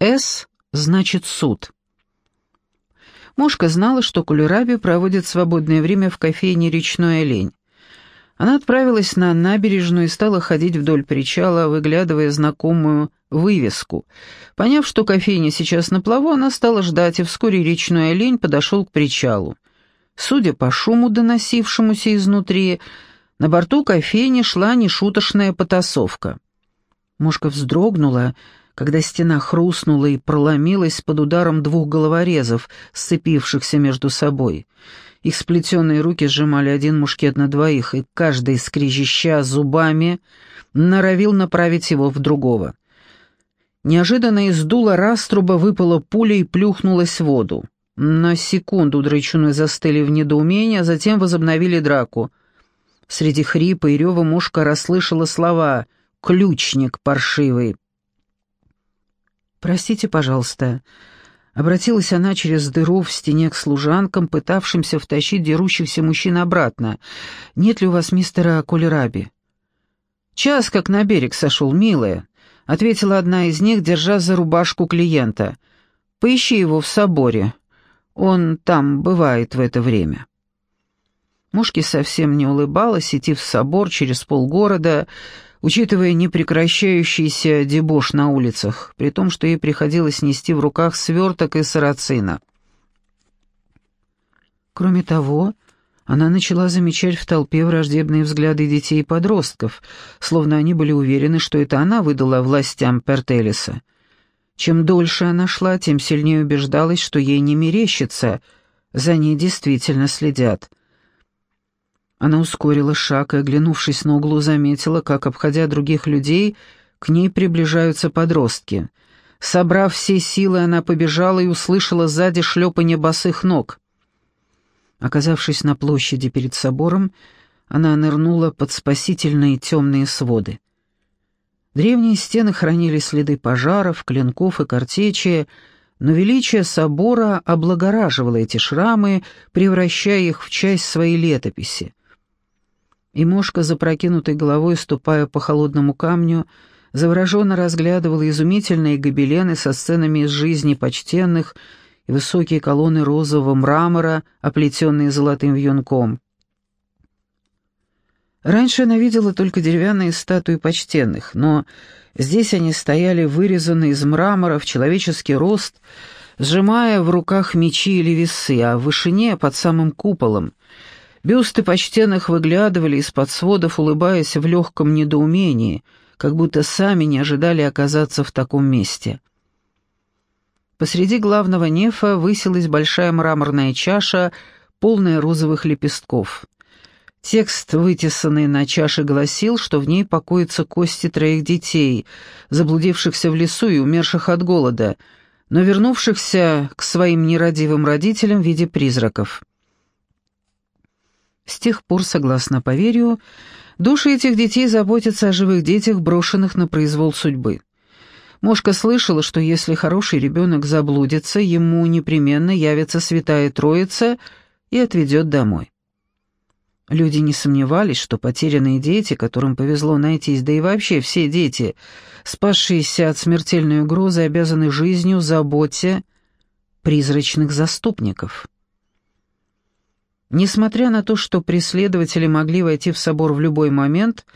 «С» значит «суд». Мушка знала, что Кулераби проводит свободное время в кофейне «Речной олень». Она отправилась на набережную и стала ходить вдоль причала, выглядывая знакомую вывеску. Поняв, что кофейня сейчас на плаву, она стала ждать, и вскоре речной олень подошел к причалу. Судя по шуму, доносившемуся изнутри, на борту кофейни шла нешуточная потасовка. Мушка вздрогнула, когда стена хрустнула и проломилась под ударом двух головорезов, сцепившихся между собой — их сплетенные руки сжимали один мушкет на двоих, и каждый, скрежеща зубами, норовил направить его в другого. Неожиданно из дула раструба выпала пуля и плюхнулась в воду. На секунду драчуны застыли в недоумении, а затем возобновили драку. Среди хрипа и рева мушка расслышала слова «ключник паршивый». «Простите, пожалуйста», Обратилась она через дыру в стене к служанкам, пытавшимся втащить дерущихся мужчин обратно. «Нет ли у вас мистера Колераби?» «Час как на берег сошел, милая», — ответила одна из них, держа за рубашку клиента. «Поищи его в соборе. Он там бывает в это время». Мушке совсем не улыбалась идти в собор через полгорода, учитывая непрекращающийся дебош на улицах, при том, что ей приходилось нести в руках сверток из сарацина. Кроме того, она начала замечать в толпе враждебные взгляды детей и подростков, словно они были уверены, что это она выдала властям Пертелиса. Чем дольше она шла, тем сильнее убеждалась, что ей не мерещится, за ней действительно следят. Она ускорила шаг и, оглянувшись на углу, заметила, как, обходя других людей, к ней приближаются подростки. Собрав все силы, она побежала и услышала сзади шлепанье босых ног. Оказавшись на площади перед собором, она нырнула под спасительные темные своды. Древние стены хранили следы пожаров, клинков и картечи, но величие собора облагораживало эти шрамы, превращая их в часть своей летописи и мошка, запрокинутой головой, ступая по холодному камню, завороженно разглядывала изумительные гобелены со сценами из жизни почтенных и высокие колонны розового мрамора, оплетенные золотым вьюнком. Раньше она видела только деревянные статуи почтенных, но здесь они стояли вырезанные из мрамора в человеческий рост, сжимая в руках мечи или весы, а в вышине, под самым куполом, Бюсты почтенных выглядывали из-под сводов, улыбаясь в легком недоумении, как будто сами не ожидали оказаться в таком месте. Посреди главного нефа высилась большая мраморная чаша, полная розовых лепестков. Текст, вытесанный на чаше, гласил, что в ней покоятся кости троих детей, заблудившихся в лесу и умерших от голода, но вернувшихся к своим нерадивым родителям в виде призраков. С тех пор, согласно поверью, души этих детей заботятся о живых детях, брошенных на произвол судьбы. Мошка слышала, что если хороший ребенок заблудится, ему непременно явится Святая Троица и отведет домой. Люди не сомневались, что потерянные дети, которым повезло найтись, да и вообще все дети, спасшиеся от смертельной угрозы, обязаны жизнью заботе призрачных заступников. Несмотря на то, что преследователи могли войти в собор в любой момент,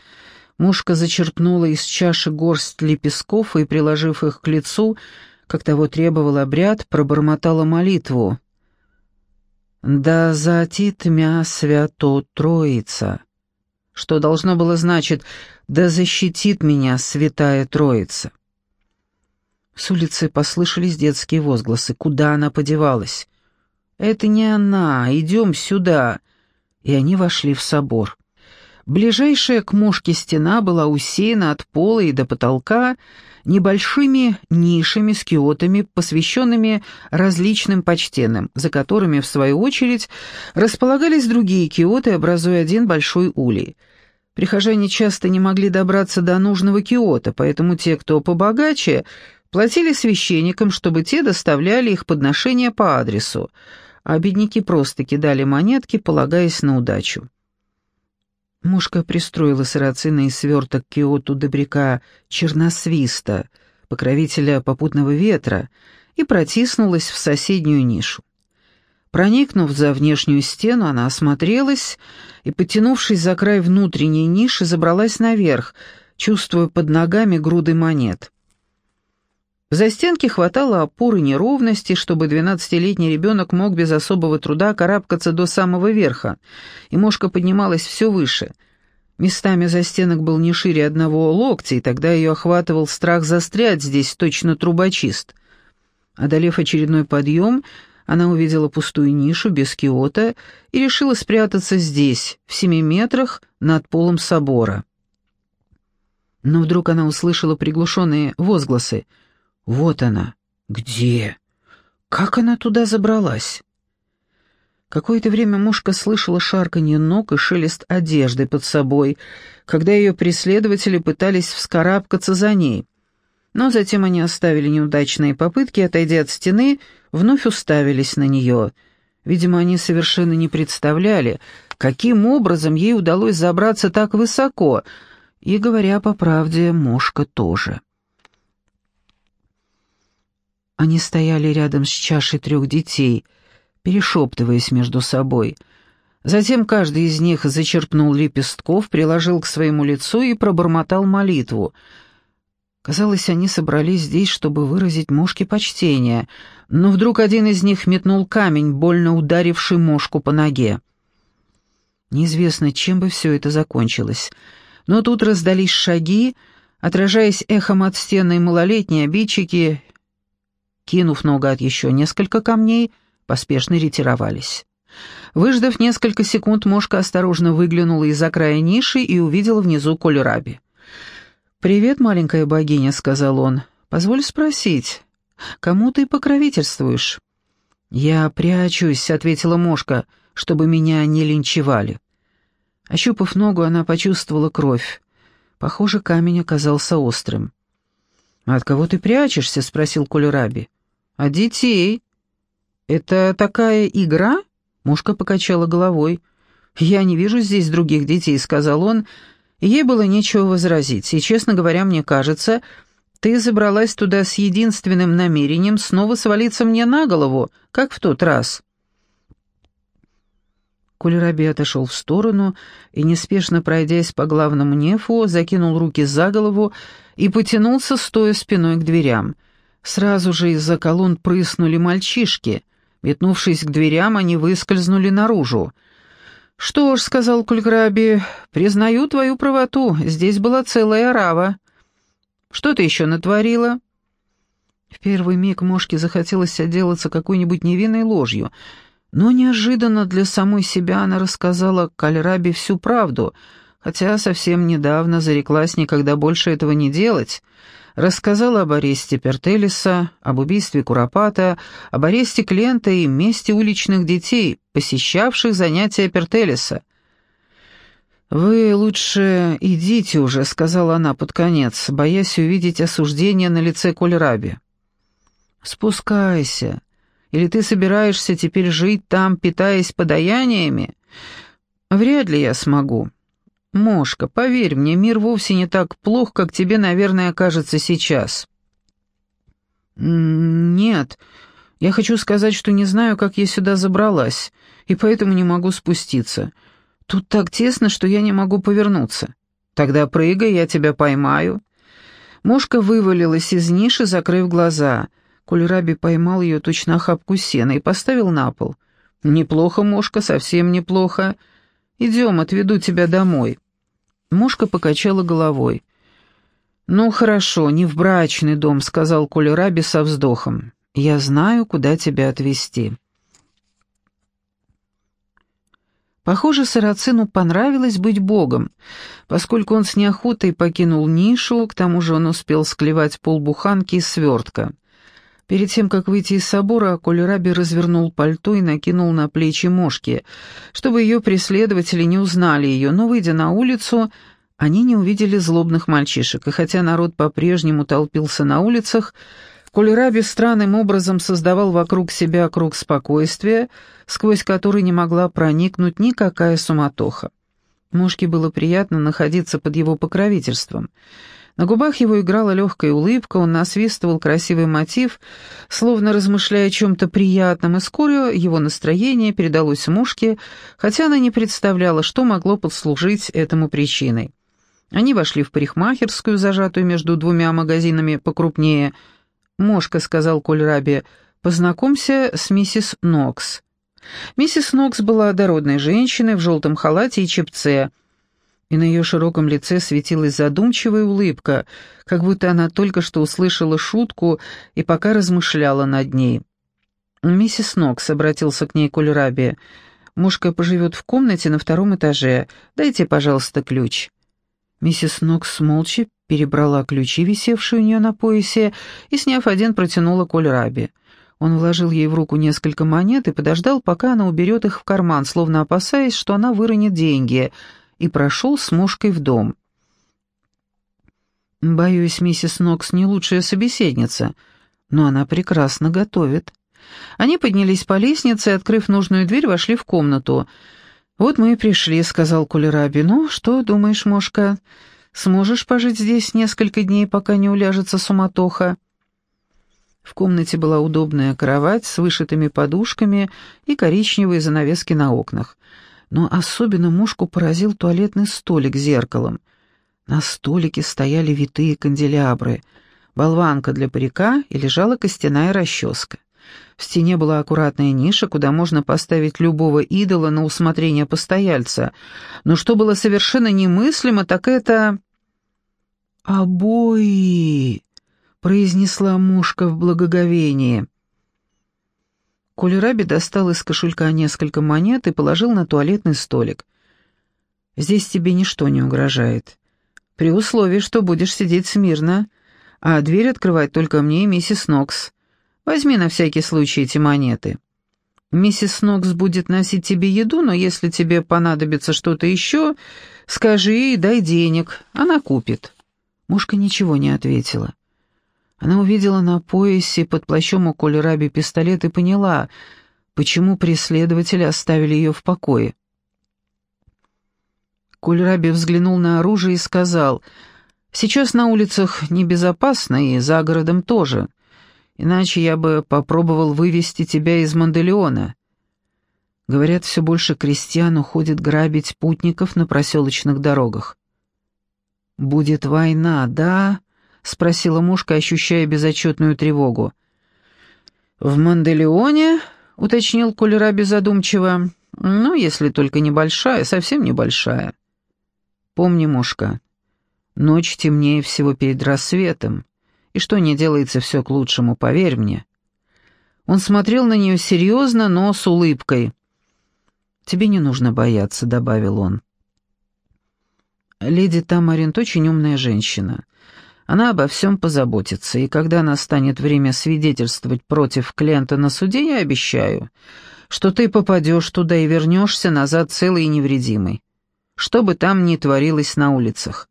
мушка зачерпнула из чаши горсть лепестков и, приложив их к лицу, как того требовал обряд, пробормотала молитву. «Да затит мя свято Троица», что должно было значить «Да защитит меня Святая Троица». С улицы послышались детские возгласы. Куда она подевалась? «Это не она, идем сюда!» И они вошли в собор. Ближайшая к мушке стена была усеяна от пола и до потолка небольшими нишами с киотами, посвященными различным почтенным, за которыми, в свою очередь, располагались другие киоты, образуя один большой улей. Прихожане часто не могли добраться до нужного киота, поэтому те, кто побогаче, платили священникам, чтобы те доставляли их подношения по адресу, а бедняки просто кидали монетки, полагаясь на удачу. Мушка пристроила сарацина и сверток Киоту добряка черносвиста, покровителя попутного ветра, и протиснулась в соседнюю нишу. Проникнув за внешнюю стену, она осмотрелась и, потянувшись за край внутренней ниши, забралась наверх, чувствуя под ногами груды монет. За стенки хватало опоры неровности, чтобы двенадцатилетний ребенок мог без особого труда карабкаться до самого верха, и мошка поднималась все выше. Местами за стенок был не шире одного локтя, и тогда ее охватывал страх застрять здесь, точно трубочист. Одолев очередной подъем, она увидела пустую нишу без киота и решила спрятаться здесь, в семи метрах над полом собора. Но вдруг она услышала приглушенные возгласы. «Вот она! Где? Как она туда забралась?» Какое-то время мушка слышала шарканье ног и шелест одежды под собой, когда ее преследователи пытались вскарабкаться за ней. Но затем они оставили неудачные попытки, отойдя от стены, вновь уставились на нее. Видимо, они совершенно не представляли, каким образом ей удалось забраться так высоко, и, говоря по правде, мошка тоже. Они стояли рядом с чашей трех детей, перешептываясь между собой. Затем каждый из них зачерпнул лепестков, приложил к своему лицу и пробормотал молитву — Казалось, они собрались здесь, чтобы выразить мошке почтение, но вдруг один из них метнул камень, больно ударивший мошку по ноге. Неизвестно, чем бы все это закончилось, но тут раздались шаги, отражаясь эхом от стены малолетние обидчики, кинув наугад еще несколько камней, поспешно ретировались. Выждав несколько секунд, мошка осторожно выглянула из-за края ниши и увидела внизу Кольраби. «Привет, маленькая богиня», — сказал он. «Позволь спросить, кому ты покровительствуешь?» «Я прячусь», — ответила Мошка, — «чтобы меня не линчевали». Ощупав ногу, она почувствовала кровь. Похоже, камень оказался острым. «От кого ты прячешься?» — спросил Кулераби. «От детей». «Это такая игра?» — Мошка покачала головой. «Я не вижу здесь других детей», — сказал он, — Ей было нечего возразить, и, честно говоря, мне кажется, ты забралась туда с единственным намерением снова свалиться мне на голову, как в тот раз». Кулераби отошел в сторону и, неспешно пройдясь по главному нефу, закинул руки за голову и потянулся, стоя спиной к дверям. Сразу же из-за колонн прыснули мальчишки. Метнувшись к дверям, они выскользнули наружу. «Что ж», — сказал Кульграби, — «признаю твою правоту, здесь была целая рава. Что ты еще натворила?» В первый миг Мошке захотелось отделаться какой-нибудь невинной ложью, но неожиданно для самой себя она рассказала Кальраби всю правду, хотя совсем недавно зареклась никогда больше этого не делать — рассказала об аресте Пертелиса, об убийстве Куропата, об аресте Клента и месте уличных детей, посещавших занятия Пертелиса. «Вы лучше идите уже», — сказала она под конец, боясь увидеть осуждение на лице Кольраби. «Спускайся. Или ты собираешься теперь жить там, питаясь подаяниями? Вряд ли я смогу. «Мошка, поверь мне, мир вовсе не так плох, как тебе, наверное, кажется сейчас». «Нет, я хочу сказать, что не знаю, как я сюда забралась, и поэтому не могу спуститься. Тут так тесно, что я не могу повернуться. Тогда прыгай, я тебя поймаю». Мошка вывалилась из ниши, закрыв глаза. Кульраби поймал ее точно охапку сена и поставил на пол. «Неплохо, Мошка, совсем неплохо. Идем, отведу тебя домой». Мушка покачала головой. «Ну, хорошо, не в брачный дом», — сказал Коля Раби со вздохом. «Я знаю, куда тебя отвезти». Похоже, Сарацину понравилось быть богом, поскольку он с неохотой покинул нишу, к тому же он успел склевать полбуханки из свертка. Перед тем, как выйти из собора, Кольраби развернул пальто и накинул на плечи мошки, чтобы ее преследователи не узнали ее, но, выйдя на улицу, они не увидели злобных мальчишек, и хотя народ по-прежнему толпился на улицах, Кольраби странным образом создавал вокруг себя круг спокойствия, сквозь который не могла проникнуть никакая суматоха. Мушке было приятно находиться под его покровительством — На губах его играла легкая улыбка, он насвистывал красивый мотив, словно размышляя о чем-то приятном, и скоро его настроение передалось мушке, хотя она не представляла, что могло послужить этому причиной. Они вошли в парикмахерскую, зажатую между двумя магазинами покрупнее. «Мошка», — сказал Коль Раби, — «познакомься с миссис Нокс». Миссис Нокс была дородной женщиной в желтом халате и чепце — и на ее широком лице светилась задумчивая улыбка, как будто она только что услышала шутку и пока размышляла над ней. «Миссис Нокс», — обратился к ней Кольраби, — «мушка поживет в комнате на втором этаже. Дайте, пожалуйста, ключ». Миссис Нокс молча перебрала ключи, висевшие у нее на поясе, и, сняв один, протянула Кольраби. Он вложил ей в руку несколько монет и подождал, пока она уберет их в карман, словно опасаясь, что она выронит деньги — и прошел с мушкой в дом. «Боюсь, миссис Нокс не лучшая собеседница, но она прекрасно готовит». Они поднялись по лестнице и, открыв нужную дверь, вошли в комнату. «Вот мы и пришли», — сказал Кулераби. «Ну, что думаешь, Мошка, сможешь пожить здесь несколько дней, пока не уляжется суматоха?» В комнате была удобная кровать с вышитыми подушками и коричневые занавески на окнах но особенно мушку поразил туалетный столик с зеркалом. На столике стояли витые канделябры, болванка для парика и лежала костяная расческа. В стене была аккуратная ниша, куда можно поставить любого идола на усмотрение постояльца. Но что было совершенно немыслимо, так это... «Обои!» — произнесла мушка в благоговении. Кулераби достал из кошелька несколько монет и положил на туалетный столик. «Здесь тебе ничто не угрожает. При условии, что будешь сидеть смирно, а дверь открывать только мне и миссис Нокс. Возьми на всякий случай эти монеты. Миссис Нокс будет носить тебе еду, но если тебе понадобится что-то еще, скажи и дай денег, она купит». Мушка ничего не ответила. Она увидела на поясе под плащом у Колераби пистолет и поняла, почему преследователи оставили ее в покое. Кольраби взглянул на оружие и сказал, «Сейчас на улицах небезопасно и за городом тоже, иначе я бы попробовал вывести тебя из Манделеона». Говорят, все больше крестьян уходит грабить путников на проселочных дорогах. «Будет война, да?» — спросила мушка, ощущая безотчетную тревогу. «В Манделеоне?» — уточнил Кольраби задумчиво. «Ну, если только небольшая, совсем небольшая». «Помни, мушка, ночь темнее всего перед рассветом, и что не делается все к лучшему, поверь мне». Он смотрел на нее серьезно, но с улыбкой. «Тебе не нужно бояться», — добавил он. «Леди Тамаринт очень умная женщина. Она обо всем позаботится, и когда настанет время свидетельствовать против клиента на суде, я обещаю, что ты попадешь туда и вернешься назад целый и невредимый. Что бы там ни творилось на улицах.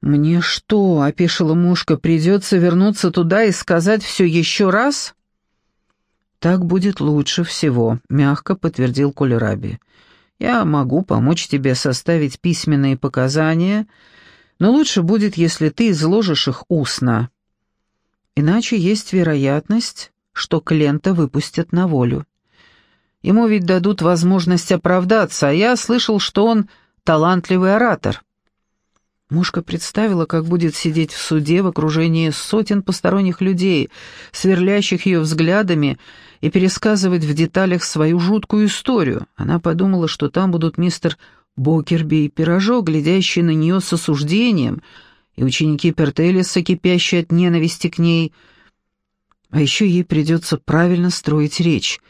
«Мне что?» — опешила мушка. «Придется вернуться туда и сказать все еще раз?» «Так будет лучше всего», — мягко подтвердил Колераби. «Я могу помочь тебе составить письменные показания», но лучше будет, если ты изложишь их устно. Иначе есть вероятность, что клиента выпустят на волю. Ему ведь дадут возможность оправдаться, а я слышал, что он талантливый оратор. Мушка представила, как будет сидеть в суде в окружении сотен посторонних людей, сверлящих ее взглядами, и пересказывать в деталях свою жуткую историю. Она подумала, что там будут мистер Бокерби и Пирожок, глядящие на нее с осуждением, и ученики Пертелиса, кипящие от ненависти к ней. А еще ей придется правильно строить речь.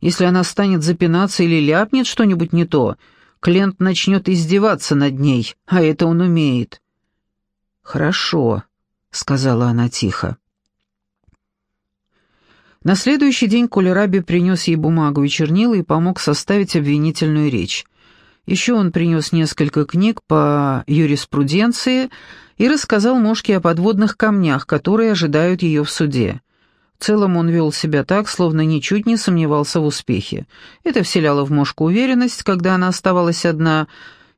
Если она станет запинаться или ляпнет что-нибудь не то, Клент начнет издеваться над ней, а это он умеет. «Хорошо», — сказала она тихо. На следующий день Колераби принес ей бумагу и чернила и помог составить обвинительную речь. Еще он принес несколько книг по юриспруденции и рассказал Мошке о подводных камнях, которые ожидают ее в суде. В целом он вел себя так, словно ничуть не сомневался в успехе. Это вселяло в Мошку уверенность, когда она оставалась одна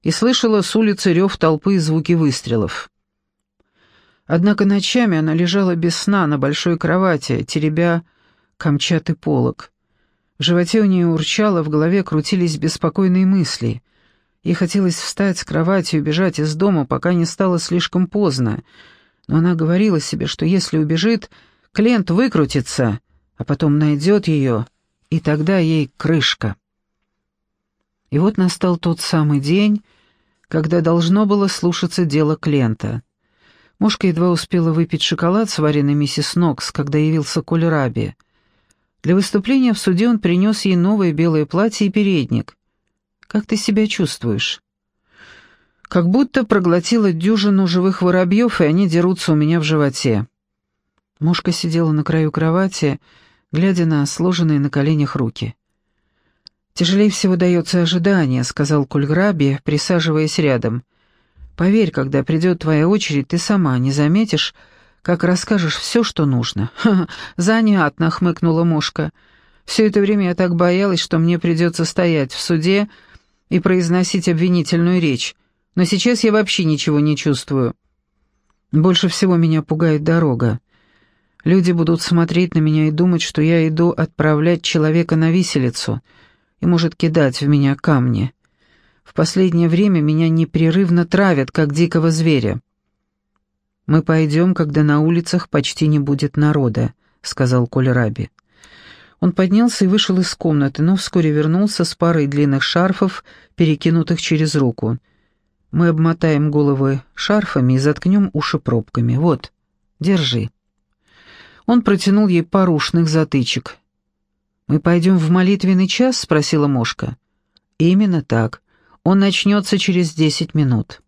и слышала с улицы рев толпы и звуки выстрелов. Однако ночами она лежала без сна на большой кровати, теребя камчатый полог. В животе у нее урчало, в голове крутились беспокойные мысли. Ей хотелось встать с кровати и убежать из дома, пока не стало слишком поздно. Но она говорила себе, что если убежит, Клиент выкрутится, а потом найдет ее, и тогда ей крышка. И вот настал тот самый день, когда должно было слушаться дело Клента. Мушка едва успела выпить шоколад, сваренный миссис Нокс, когда явился Коль Раби. Для выступления в суде он принес ей новое белое платье и передник. «Как ты себя чувствуешь?» «Как будто проглотила дюжину живых воробьев, и они дерутся у меня в животе». Мушка сидела на краю кровати, глядя на сложенные на коленях руки. «Тяжелее всего дается ожидание», — сказал Кульграби, присаживаясь рядом. Поверь, когда придет твоя очередь, ты сама не заметишь, как расскажешь все, что нужно. Занятно, хмыкнула мушка. Все это время я так боялась, что мне придется стоять в суде и произносить обвинительную речь. Но сейчас я вообще ничего не чувствую. Больше всего меня пугает дорога. Люди будут смотреть на меня и думать, что я иду отправлять человека на виселицу и может кидать в меня камни. В последнее время меня непрерывно травят, как дикого зверя. «Мы пойдем, когда на улицах почти не будет народа», — сказал Коля Раби. Он поднялся и вышел из комнаты, но вскоре вернулся с парой длинных шарфов, перекинутых через руку. «Мы обмотаем головы шарфами и заткнем уши пробками. Вот, держи». Он протянул ей пару ушных затычек. «Мы пойдем в молитвенный час?» — спросила Мошка. «Именно так. Он начнется через десять минут.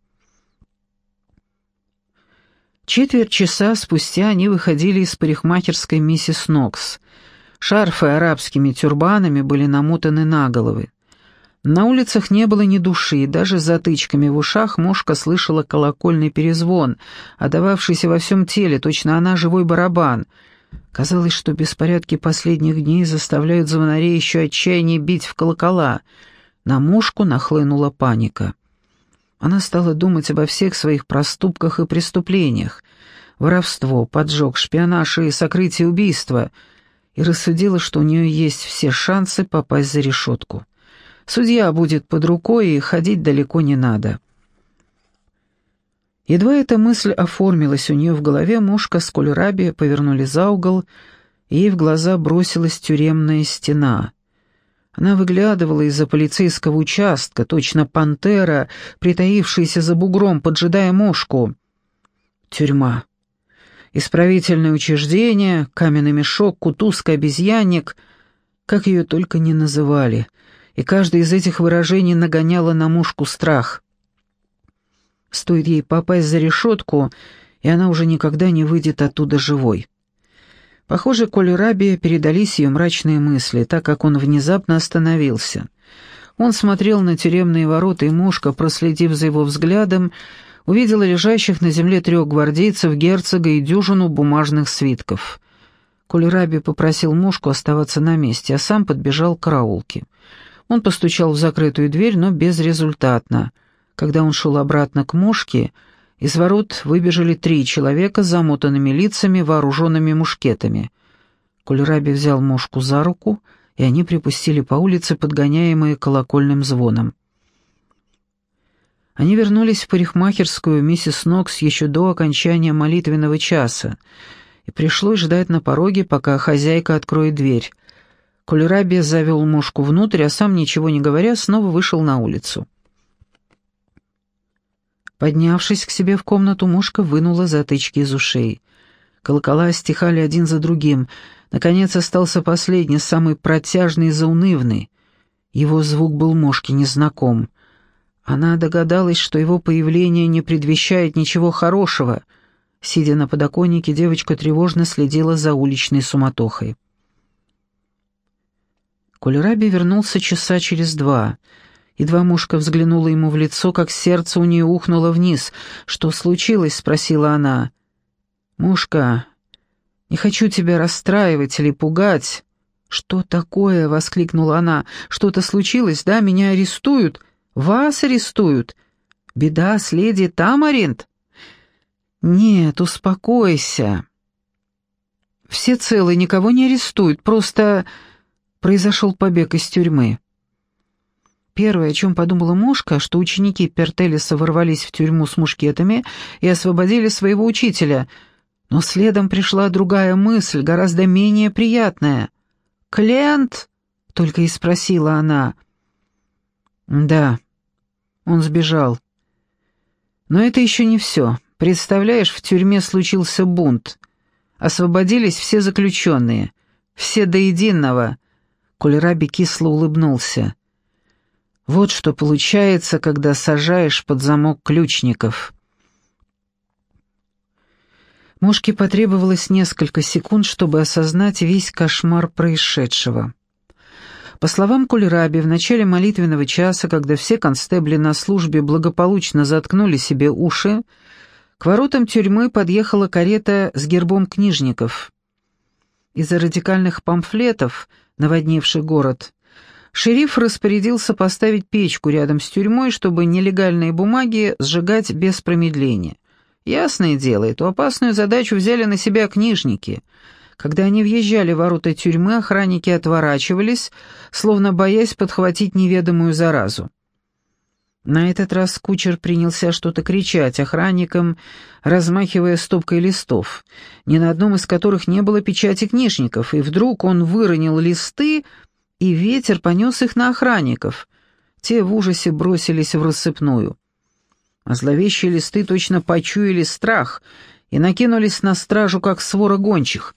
Четверть часа спустя они выходили из парикмахерской миссис Нокс. Шарфы арабскими тюрбанами были намотаны на головы. На улицах не было ни души, даже затычками в ушах мошка слышала колокольный перезвон, отдававшийся во всем теле, точно она живой барабан. Казалось, что беспорядки последних дней заставляют звонарей еще отчаяннее бить в колокола — на мушку нахлынула паника. Она стала думать обо всех своих проступках и преступлениях. Воровство, поджог, шпионаж и сокрытие убийства. И рассудила, что у нее есть все шансы попасть за решетку. Судья будет под рукой, и ходить далеко не надо. Едва эта мысль оформилась у нее в голове, мушка с Кольраби повернули за угол, и ей в глаза бросилась тюремная стена — она выглядывала из-за полицейского участка, точно пантера, притаившаяся за бугром, поджидая мошку. Тюрьма. Исправительное учреждение, каменный мешок, кутузка, обезьянник, как ее только не называли, и каждое из этих выражений нагоняло на мушку страх. Стоит ей попасть за решетку, и она уже никогда не выйдет оттуда живой. Похоже, Коле Раби передались ее мрачные мысли, так как он внезапно остановился. Он смотрел на тюремные ворота, и мушка, проследив за его взглядом, увидела лежащих на земле трех гвардейцев, герцога и дюжину бумажных свитков. Раби попросил мушку оставаться на месте, а сам подбежал к караулке. Он постучал в закрытую дверь, но безрезультатно. Когда он шел обратно к мушке, из ворот выбежали три человека с замотанными лицами, вооруженными мушкетами. Кульраби взял мушку за руку, и они припустили по улице, подгоняемые колокольным звоном. Они вернулись в парикмахерскую миссис Нокс еще до окончания молитвенного часа, и пришлось ждать на пороге, пока хозяйка откроет дверь. Кульраби завел мушку внутрь, а сам, ничего не говоря, снова вышел на улицу. Поднявшись к себе в комнату, мушка вынула затычки из ушей. Колокола стихали один за другим. Наконец остался последний, самый протяжный и заунывный. Его звук был мушке незнаком. Она догадалась, что его появление не предвещает ничего хорошего. Сидя на подоконнике, девочка тревожно следила за уличной суматохой. Кольраби вернулся часа через два — Едва мушка взглянула ему в лицо, как сердце у нее ухнуло вниз. «Что случилось?» — спросила она. «Мушка, не хочу тебя расстраивать или пугать». «Что такое?» — воскликнула она. «Что-то случилось, да? Меня арестуют? Вас арестуют? Беда с леди Тамаринт?» «Нет, успокойся. Все целы, никого не арестуют, просто произошел побег из тюрьмы». Первое, о чем подумала Мошка, что ученики Пертелиса ворвались в тюрьму с мушкетами и освободили своего учителя, но следом пришла другая мысль, гораздо менее приятная. «Клиент?» — только и спросила она. «Да, он сбежал. Но это еще не все. Представляешь, в тюрьме случился бунт. Освободились все заключенные. Все до единого». Кольраби кисло улыбнулся. Вот что получается, когда сажаешь под замок ключников. Мошке потребовалось несколько секунд, чтобы осознать весь кошмар происшедшего. По словам Кулераби, в начале молитвенного часа, когда все констебли на службе благополучно заткнули себе уши, к воротам тюрьмы подъехала карета с гербом книжников. Из-за радикальных памфлетов, наводнивших город, Шериф распорядился поставить печку рядом с тюрьмой, чтобы нелегальные бумаги сжигать без промедления. Ясное дело, эту опасную задачу взяли на себя книжники. Когда они въезжали в ворота тюрьмы, охранники отворачивались, словно боясь подхватить неведомую заразу. На этот раз кучер принялся что-то кричать охранникам, размахивая стопкой листов, ни на одном из которых не было печати книжников, и вдруг он выронил листы, и ветер понес их на охранников. Те в ужасе бросились в рассыпную. А зловещие листы точно почуяли страх и накинулись на стражу, как свора гончих.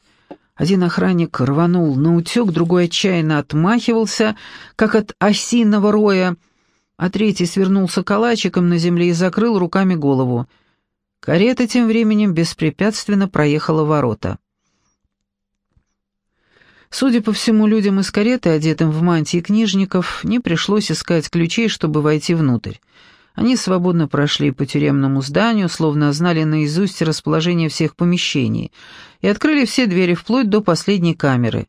Один охранник рванул на утек, другой отчаянно отмахивался, как от осиного роя, а третий свернулся калачиком на земле и закрыл руками голову. Карета тем временем беспрепятственно проехала ворота. Судя по всему, людям из кареты, одетым в мантии книжников, не пришлось искать ключей, чтобы войти внутрь. Они свободно прошли по тюремному зданию, словно знали наизусть расположение всех помещений, и открыли все двери вплоть до последней камеры.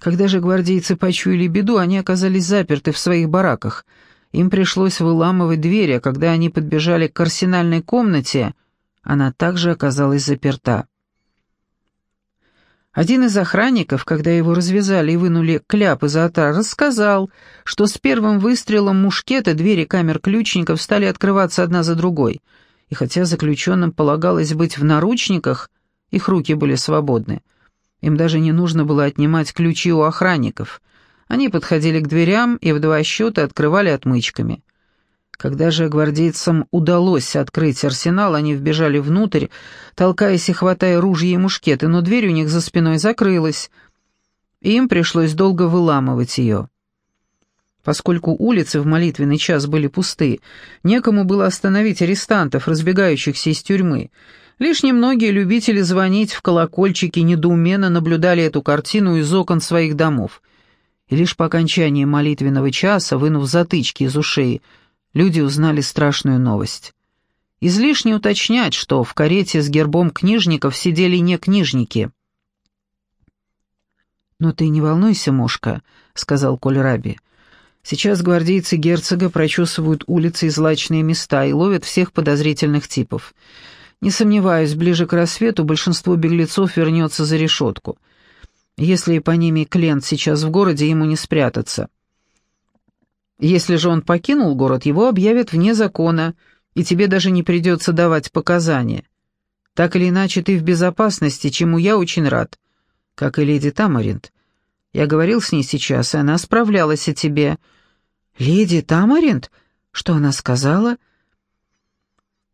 Когда же гвардейцы почуяли беду, они оказались заперты в своих бараках. Им пришлось выламывать двери, а когда они подбежали к арсенальной комнате, она также оказалась заперта. Один из охранников, когда его развязали и вынули кляп изо рта, рассказал, что с первым выстрелом мушкета двери камер ключников стали открываться одна за другой, и хотя заключенным полагалось быть в наручниках, их руки были свободны. Им даже не нужно было отнимать ключи у охранников. Они подходили к дверям и в два счета открывали отмычками. Когда же гвардейцам удалось открыть арсенал, они вбежали внутрь, толкаясь и хватая ружья и мушкеты, но дверь у них за спиной закрылась. Им пришлось долго выламывать ее. Поскольку улицы в молитвенный час были пусты, некому было остановить арестантов, разбегающихся из тюрьмы. Лишь немногие любители звонить в колокольчики недоуменно наблюдали эту картину из окон своих домов. И лишь по окончании молитвенного часа, вынув затычки из ушей, люди узнали страшную новость. Излишне уточнять, что в карете с гербом книжников сидели не книжники. «Но ты не волнуйся, Мошка», — сказал Коль Раби. «Сейчас гвардейцы герцога прочесывают улицы и злачные места и ловят всех подозрительных типов. Не сомневаюсь, ближе к рассвету большинство беглецов вернется за решетку. Если по ними Клент сейчас в городе, ему не спрятаться. Если же он покинул город, его объявят вне закона, и тебе даже не придется давать показания. Так или иначе, ты в безопасности, чему я очень рад. Как и леди Тамаринт. Я говорил с ней сейчас, и она справлялась о тебе». «Леди Тамаринт? Что она сказала?»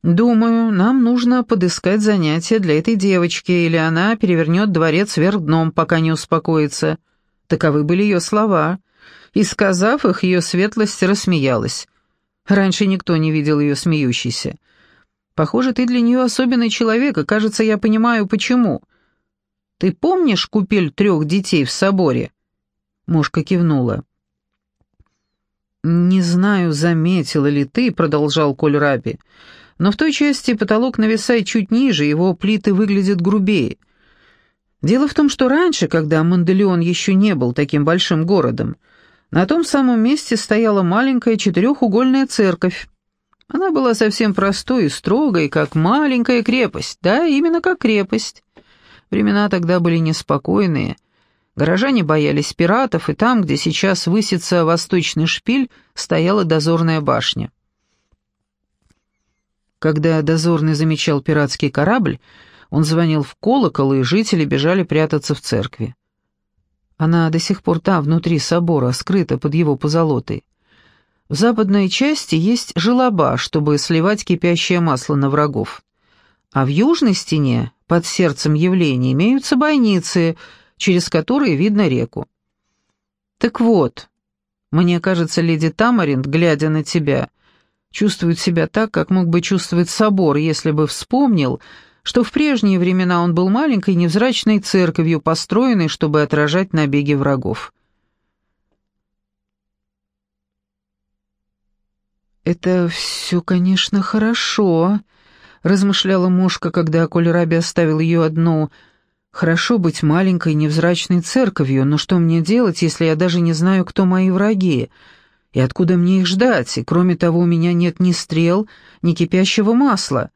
«Думаю, нам нужно подыскать занятие для этой девочки, или она перевернет дворец вверх дном, пока не успокоится». Таковы были ее слова и, сказав их, ее светлость рассмеялась. Раньше никто не видел ее смеющейся. Похоже, ты для нее особенный человек, и, кажется, я понимаю, почему. Ты помнишь купель трех детей в соборе?» Мушка кивнула. «Не знаю, заметила ли ты», — продолжал Коль Раби, «но в той части потолок нависает чуть ниже, его плиты выглядят грубее. Дело в том, что раньше, когда Манделеон еще не был таким большим городом, на том самом месте стояла маленькая четырехугольная церковь. Она была совсем простой и строгой, как маленькая крепость, да, именно как крепость. Времена тогда были неспокойные. Горожане боялись пиратов, и там, где сейчас высится восточный шпиль, стояла дозорная башня. Когда дозорный замечал пиратский корабль, он звонил в колокол, и жители бежали прятаться в церкви. Она до сих пор там, внутри собора, скрыта под его позолотой. В западной части есть желоба, чтобы сливать кипящее масло на врагов. А в южной стене, под сердцем явления, имеются бойницы, через которые видно реку. Так вот, мне кажется, леди Тамаринт, глядя на тебя, чувствует себя так, как мог бы чувствовать собор, если бы вспомнил, что в прежние времена он был маленькой невзрачной церковью, построенной, чтобы отражать набеги врагов. «Это все, конечно, хорошо», — размышляла мушка, когда Кольраби оставил ее одну. «Хорошо быть маленькой невзрачной церковью, но что мне делать, если я даже не знаю, кто мои враги? И откуда мне их ждать? И кроме того, у меня нет ни стрел, ни кипящего масла».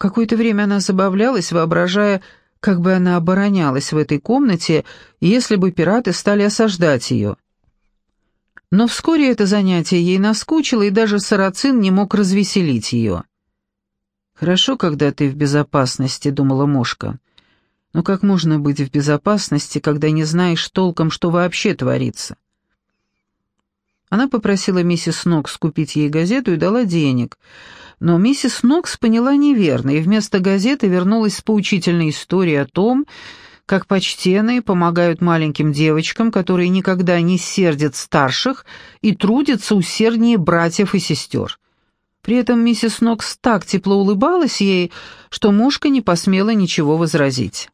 Какое-то время она забавлялась, воображая, как бы она оборонялась в этой комнате, если бы пираты стали осаждать ее. Но вскоре это занятие ей наскучило, и даже Сарацин не мог развеселить ее. «Хорошо, когда ты в безопасности», — думала Мошка. «Но как можно быть в безопасности, когда не знаешь толком, что вообще творится?» Она попросила миссис Нокс купить ей газету и дала денег — но миссис Нокс поняла неверно, и вместо газеты вернулась с поучительной историей о том, как почтенные помогают маленьким девочкам, которые никогда не сердят старших и трудятся усерднее братьев и сестер. При этом миссис Нокс так тепло улыбалась ей, что мушка не посмела ничего возразить.